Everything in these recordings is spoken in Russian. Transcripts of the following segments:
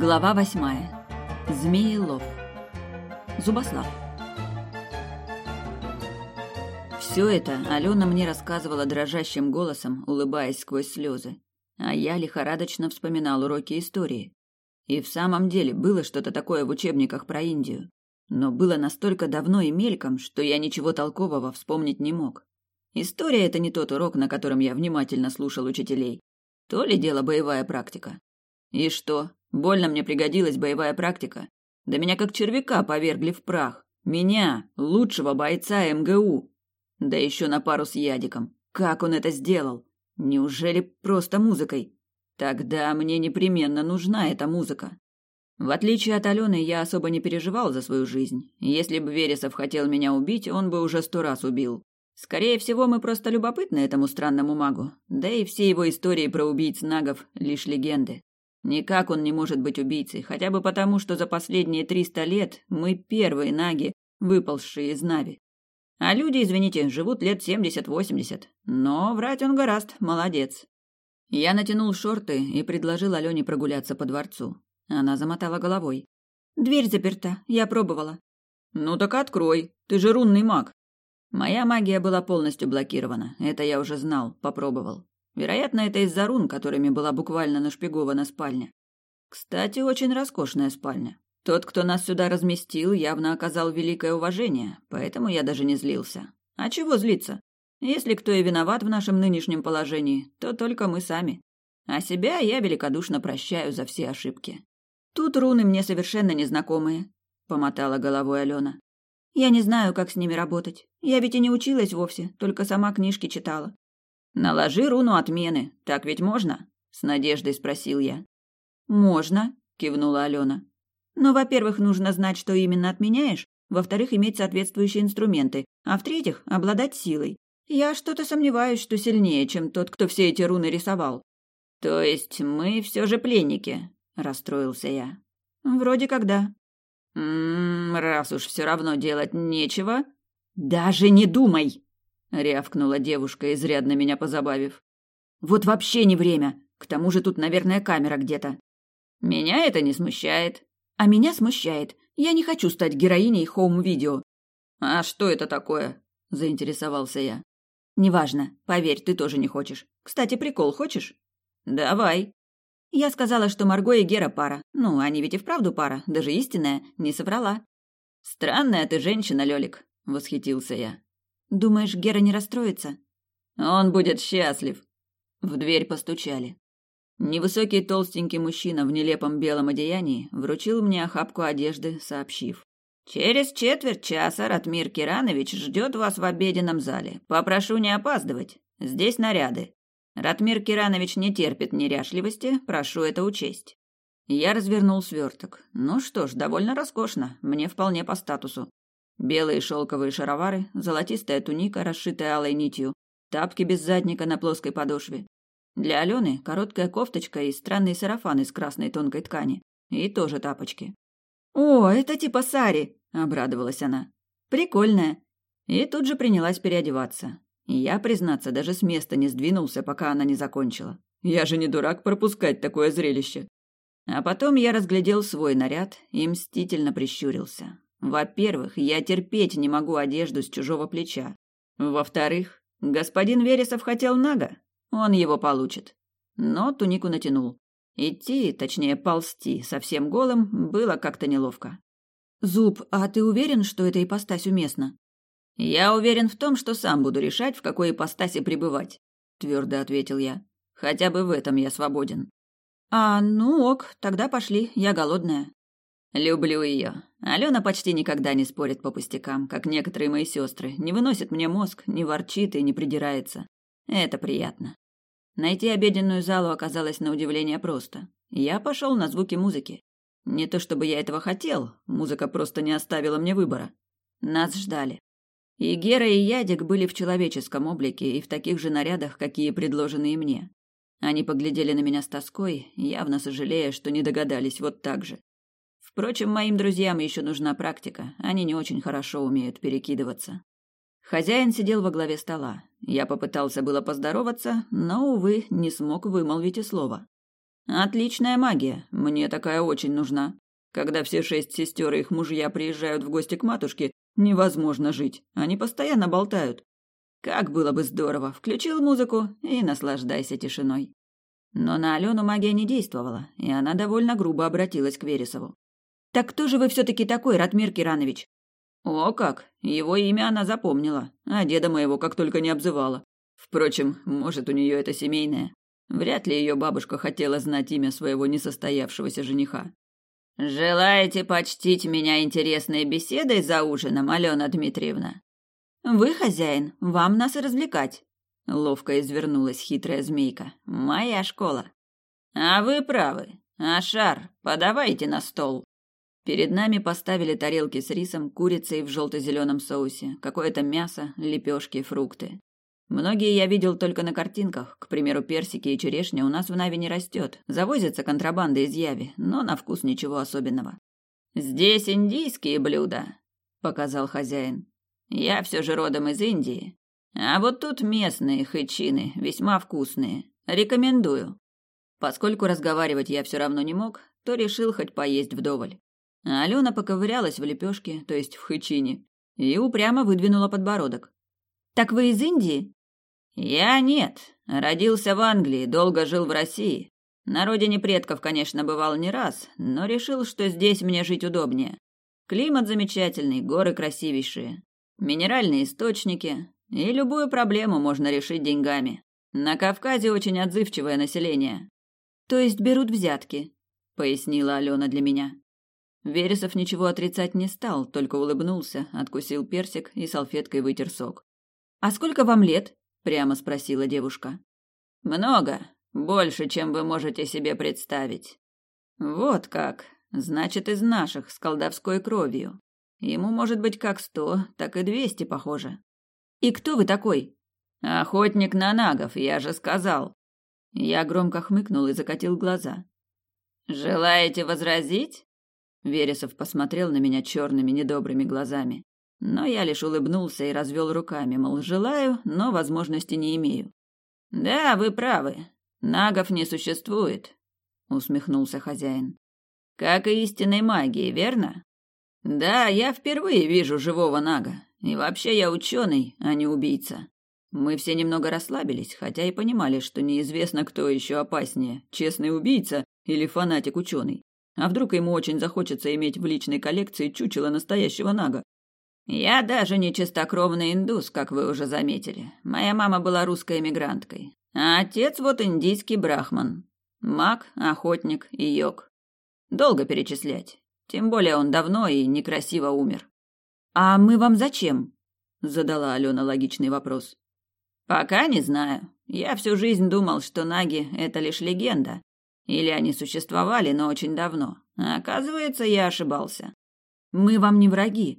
Глава восьмая. Змеелов. Зубослав. Все это Алена мне рассказывала дрожащим голосом, улыбаясь сквозь слезы. А я лихорадочно вспоминал уроки истории. И в самом деле было что-то такое в учебниках про Индию. Но было настолько давно и мельком, что я ничего толкового вспомнить не мог. История – это не тот урок, на котором я внимательно слушал учителей. То ли дело боевая практика. И что, больно мне пригодилась боевая практика? Да меня как червяка повергли в прах. Меня, лучшего бойца МГУ. Да еще на пару с Ядиком. Как он это сделал? Неужели просто музыкой? Тогда мне непременно нужна эта музыка. В отличие от Алены, я особо не переживал за свою жизнь. Если бы Вересов хотел меня убить, он бы уже сто раз убил. Скорее всего, мы просто любопытны этому странному магу. Да и все его истории про убийц-нагов – лишь легенды. Никак он не может быть убийцей, хотя бы потому, что за последние триста лет мы первые наги, выползшие из Нави. А люди, извините, живут лет семьдесят-восемьдесят. Но врать он гораст, молодец. Я натянул шорты и предложил Алене прогуляться по дворцу. Она замотала головой. «Дверь заперта, я пробовала». «Ну так открой, ты же рунный маг». Моя магия была полностью блокирована, это я уже знал, попробовал. Вероятно, это из-за рун, которыми была буквально нашпигована спальня. Кстати, очень роскошная спальня. Тот, кто нас сюда разместил, явно оказал великое уважение, поэтому я даже не злился. А чего злиться? Если кто и виноват в нашем нынешнем положении, то только мы сами. А себя я великодушно прощаю за все ошибки. Тут руны мне совершенно незнакомые, помотала головой Алена. Я не знаю, как с ними работать. Я ведь и не училась вовсе, только сама книжки читала. Наложи руну отмены, так ведь можно? С надеждой спросил я. Можно, кивнула Алена. Но, во-первых, нужно знать, что именно отменяешь, во-вторых, иметь соответствующие инструменты, а в-третьих, обладать силой. Я что-то сомневаюсь, что сильнее, чем тот, кто все эти руны рисовал. То есть мы все же пленники, расстроился я. Вроде как да. М раз уж все равно делать нечего, даже не думай, рявкнула девушка, изрядно меня позабавив. Вот вообще не время. К тому же тут, наверное, камера где-то. Меня это не смущает. А меня смущает. Я не хочу стать героиней хоум-видео. А что это такое? заинтересовался я. Неважно. Поверь, ты тоже не хочешь. Кстати, прикол хочешь? Давай. Я сказала, что Марго и Гера пара. Ну, они ведь и вправду пара, даже истинная, не соврала. Странная ты женщина, Лёлик, восхитился я. Думаешь, Гера не расстроится? Он будет счастлив. В дверь постучали. Невысокий толстенький мужчина в нелепом белом одеянии вручил мне охапку одежды, сообщив: Через четверть часа Ратмир Киранович ждет вас в обеденном зале. Попрошу не опаздывать. Здесь наряды. Ратмир Киранович не терпит неряшливости, прошу это учесть. Я развернул сверток. Ну что ж, довольно роскошно, мне вполне по статусу. Белые шелковые шаровары, золотистая туника, расшитая алой нитью, тапки без задника на плоской подошве. Для Алены короткая кофточка и странный сарафан из красной тонкой ткани. И тоже тапочки. «О, это типа сари!» – обрадовалась она. «Прикольная!» И тут же принялась переодеваться. Я, признаться, даже с места не сдвинулся, пока она не закончила. Я же не дурак пропускать такое зрелище. А потом я разглядел свой наряд и мстительно прищурился. Во-первых, я терпеть не могу одежду с чужого плеча. Во-вторых, господин Вересов хотел нага. Он его получит. Но тунику натянул. Идти, точнее ползти, совсем голым, было как-то неловко. «Зуб, а ты уверен, что эта ипостась уместна?» «Я уверен в том, что сам буду решать, в какой ипостаси пребывать», — твердо ответил я. «Хотя бы в этом я свободен». «А, ну ок, тогда пошли, я голодная». Люблю ее. Алена почти никогда не спорит по пустякам, как некоторые мои сестры, не выносит мне мозг, не ворчит и не придирается. Это приятно. Найти обеденную залу оказалось на удивление просто. Я пошел на звуки музыки. Не то чтобы я этого хотел, музыка просто не оставила мне выбора. Нас ждали. И Гера, и Ядик были в человеческом облике и в таких же нарядах, какие предложены и мне. Они поглядели на меня с тоской, явно сожалея, что не догадались вот так же. Впрочем, моим друзьям еще нужна практика, они не очень хорошо умеют перекидываться. Хозяин сидел во главе стола. Я попытался было поздороваться, но, увы, не смог вымолвить и слова. Отличная магия, мне такая очень нужна. Когда все шесть сестер и их мужья приезжают в гости к матушке, невозможно жить, они постоянно болтают. Как было бы здорово, включил музыку и наслаждайся тишиной. Но на Алену магия не действовала, и она довольно грубо обратилась к Вересову. «Так кто же вы все-таки такой, Ратмир Киранович?» «О как! Его имя она запомнила, а деда моего как только не обзывала. Впрочем, может, у нее это семейное. Вряд ли ее бабушка хотела знать имя своего несостоявшегося жениха. «Желаете почтить меня интересной беседой за ужином, Алена Дмитриевна?» «Вы хозяин, вам нас и развлекать», — ловко извернулась хитрая змейка. «Моя школа». «А вы правы. Ашар, подавайте на стол». Перед нами поставили тарелки с рисом, курицей в желто-зеленом соусе, какое-то мясо, лепешки, фрукты. Многие я видел только на картинках. К примеру, персики и черешня у нас в Нави не растет. Завозятся контрабанда из Яви, но на вкус ничего особенного. «Здесь индийские блюда», — показал хозяин. «Я все же родом из Индии. А вот тут местные хычины, весьма вкусные. Рекомендую». Поскольку разговаривать я все равно не мог, то решил хоть поесть вдоволь. Алена поковырялась в лепешке, то есть в хычине, и упрямо выдвинула подбородок. «Так вы из Индии?» Я нет. Родился в Англии, долго жил в России. На родине предков, конечно, бывал не раз, но решил, что здесь мне жить удобнее. Климат замечательный, горы красивейшие, минеральные источники, и любую проблему можно решить деньгами. На Кавказе очень отзывчивое население. То есть берут взятки, пояснила Алена для меня. Вересов ничего отрицать не стал, только улыбнулся, откусил персик и салфеткой вытер сок. А сколько вам лет? прямо спросила девушка. Много, больше, чем вы можете себе представить. Вот как. Значит, из наших, с колдовской кровью. Ему может быть как сто, так и двести, похоже. И кто вы такой? Охотник на нагов, я же сказал. Я громко хмыкнул и закатил глаза. Желаете возразить? Вересов посмотрел на меня черными недобрыми глазами. Но я лишь улыбнулся и развел руками, мол, желаю, но возможности не имею. Да, вы правы. Нагов не существует, усмехнулся хозяин. Как и истинной магии, верно? Да, я впервые вижу живого нага. И вообще я ученый, а не убийца. Мы все немного расслабились, хотя и понимали, что неизвестно, кто еще опаснее, честный убийца или фанатик-ученый. А вдруг ему очень захочется иметь в личной коллекции чучело настоящего нага, я даже не чистокровный индус, как вы уже заметили. Моя мама была русской эмигранткой, а отец вот индийский брахман. Маг, охотник и йог. Долго перечислять. Тем более он давно и некрасиво умер. А мы вам зачем? задала Алена логичный вопрос. Пока не знаю. Я всю жизнь думал, что наги это лишь легенда, или они существовали, но очень давно. Оказывается, я ошибался. Мы вам не враги,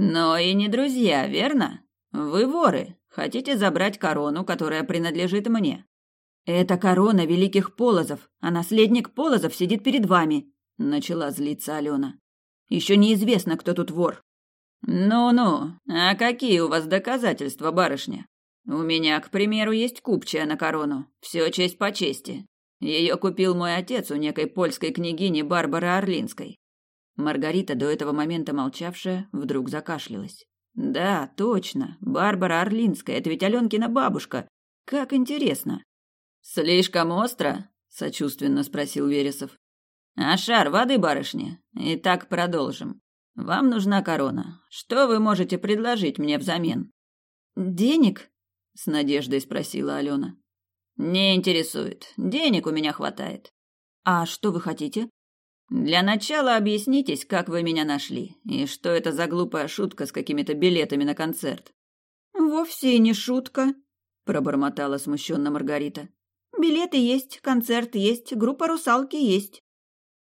но и не друзья, верно? Вы воры, хотите забрать корону, которая принадлежит мне. Это корона великих полозов, а наследник полозов сидит перед вами, начала злиться Алена. Еще неизвестно, кто тут вор. Ну-ну, а какие у вас доказательства, барышня? У меня, к примеру, есть купчая на корону. Все честь по чести. Ее купил мой отец у некой польской княгини Барбары Орлинской. Маргарита, до этого момента молчавшая, вдруг закашлялась. «Да, точно, Барбара Орлинская, это ведь Аленкина бабушка. Как интересно!» «Слишком остро?» – сочувственно спросил Вересов. «А шар воды, барышня? Итак, продолжим. Вам нужна корона. Что вы можете предложить мне взамен?» «Денег?» – с надеждой спросила Алена. «Не интересует. Денег у меня хватает». «А что вы хотите?» Для начала объяснитесь, как вы меня нашли, и что это за глупая шутка с какими-то билетами на концерт. Вовсе не шутка, пробормотала смущенно Маргарита. Билеты есть, концерт есть, группа русалки есть.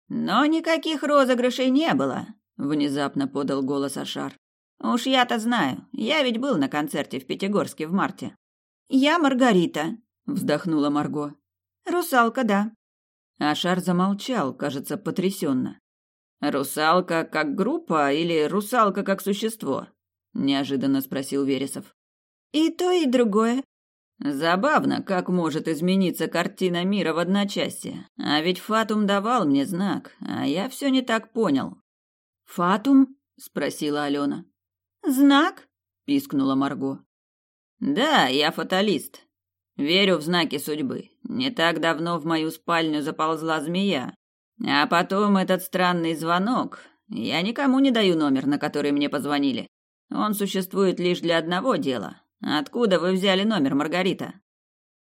Но никаких розыгрышей не было, внезапно подал голос Ашар. Уж я-то знаю, я ведь был на концерте в Пятигорске в марте. Я Маргарита, вздохнула Марго. Русалка, да. Ашар замолчал, кажется, потрясенно. «Русалка как группа или русалка как существо?» – неожиданно спросил Вересов. «И то, и другое». Забавно, как может измениться картина мира в одночасье. А ведь Фатум давал мне знак, а я все не так понял. Фатум? спросила Алена. Знак? пискнула Марго. Да, я фаталист. Верю в знаки судьбы. Не так давно в мою спальню заползла змея. А потом этот странный звонок. Я никому не даю номер, на который мне позвонили. Он существует лишь для одного дела Откуда вы взяли номер, Маргарита?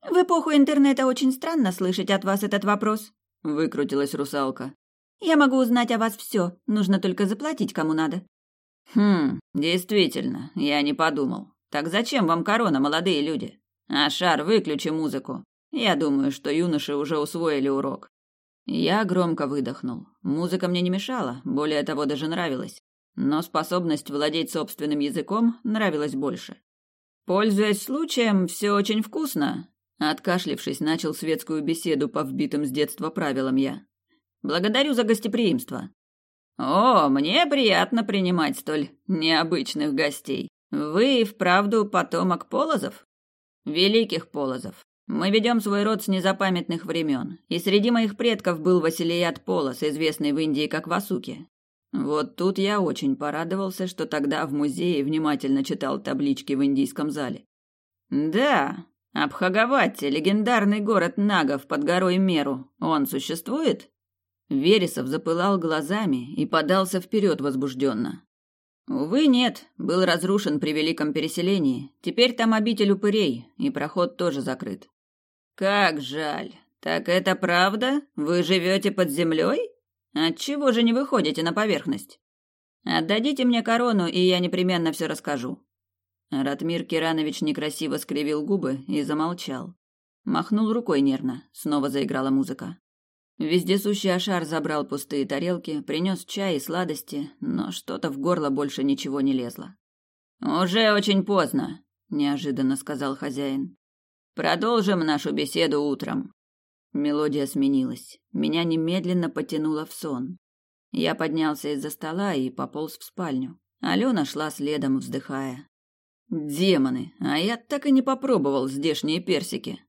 В эпоху интернета очень странно слышать от вас этот вопрос, выкрутилась русалка. Я могу узнать о вас все, нужно только заплатить кому надо. Хм, действительно, я не подумал. Так зачем вам корона, молодые люди? А шар, выключи музыку. Я думаю, что юноши уже усвоили урок. Я громко выдохнул. Музыка мне не мешала, более того, даже нравилась. Но способность владеть собственным языком нравилась больше. Пользуясь случаем, все очень вкусно. Откашлившись, начал светскую беседу по вбитым с детства правилам я. Благодарю за гостеприимство. О, мне приятно принимать столь необычных гостей. Вы вправду потомок Полозов? Великих Полозов. Мы ведем свой род с незапамятных времен, и среди моих предков был Василият Полос, известный в Индии как Васуки. Вот тут я очень порадовался, что тогда в музее внимательно читал таблички в индийском зале. Да, Абхагавати, легендарный город нагов под горой Меру, он существует? Вересов запылал глазами и подался вперед возбужденно. Увы, нет, был разрушен при великом переселении. Теперь там обитель упырей, и проход тоже закрыт. Как жаль. Так это правда? Вы живете под землей? Отчего же не выходите на поверхность? Отдадите мне корону, и я непременно все расскажу. Ратмир Киранович некрасиво скривил губы и замолчал. Махнул рукой нервно. Снова заиграла музыка. Вездесущий Ашар забрал пустые тарелки, принес чай и сладости, но что-то в горло больше ничего не лезло. «Уже очень поздно», — неожиданно сказал хозяин. «Продолжим нашу беседу утром. Мелодия сменилась. Меня немедленно потянуло в сон. Я поднялся из-за стола и пополз в спальню. Алена шла следом, вздыхая. Демоны, а я так и не попробовал здешние персики.